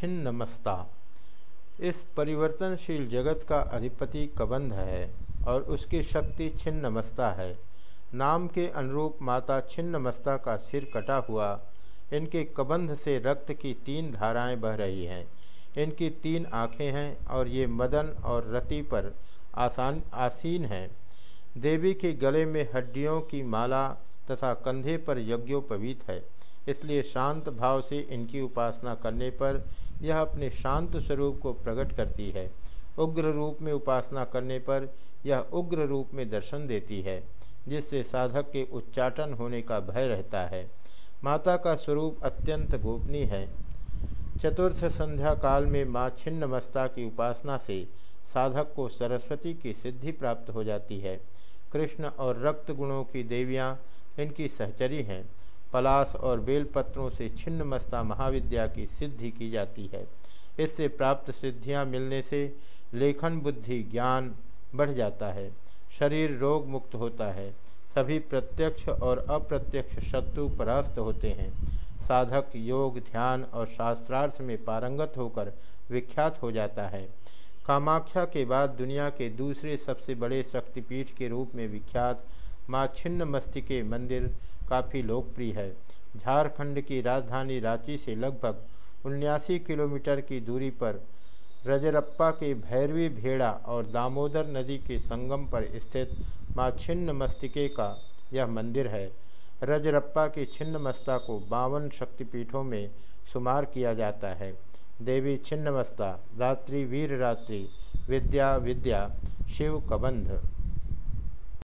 छिन्नमस्ता। इस परिवर्तनशील जगत का अधिपति कबंध है और उसकी शक्ति छिन्नमस्ता है। नाम के अनुरूप माता छिन्नमस्ता का सिर कटा हुआ, इनके कबंध से रक्त की तीन धाराएँ बह रही हैं। इनकी तीन आँखें हैं और ये मदन और रति पर आसान, आसीन हैं। देवी के गले में हड्डियों की माला तथा कंधे पर यज्ञोपवीत है, इसलिए शांत भाव से इनकी उपासना करने पर यह अपने शांत स्वरूप को प्रकट करती है। उग्र रूप में उपासना करने पर यह उग्र रूप में दर्शन देती है, जिससे साधक के उच्चाटन होने का भय रहता है। माता का स्वरूप अत्यंत गोपनीय है। चतुर्थ संध्या काल में माँ छिन्नमस्ता की उपासना से साधक को सरस्वती की सिद्धि प्राप्त हो जाती है। कृष्ण और रक्त गुणों की देवियाँ इनकी सहचरी हैं। पलास और बेलपत्रों से छिन्न मस्ता महाविद्या की सिद्धि की जाती है। इससे प्राप्त सिद्धियाँ मिलने से लेखन बुद्धि ज्ञान बढ़ जाता है। शरीर रोग मुक्त होता है। सभी प्रत्यक्ष और अप्रत्यक्ष शत्रु परास्त होते हैं। साधक योग, ध्यान और शास्त्रार्थ में पारंगत होकर विख्यात हो जाता है। कामाख्या के बाद दुनिया के दूसरे सबसे बड़े शक्तिपीठ के रूप में विख्यात माँ छिन्न मस्तिके मंदिर काफ़ी लोकप्रिय है। झारखंड की राजधानी रांची से लगभग उन्यासी किलोमीटर की दूरी पर रजरप्पा के भैरवी भेड़ा और दामोदर नदी के संगम पर स्थित माँ छिन्न मस्तिके का यह मंदिर है। रजरप्पा की छिन्न मस्ता को बावन शक्तिपीठों में शुमार किया जाता है। देवी छिन्नमस्ता, रात्रि वीर रात्रि, विद्या विद्या, शिव कबंध।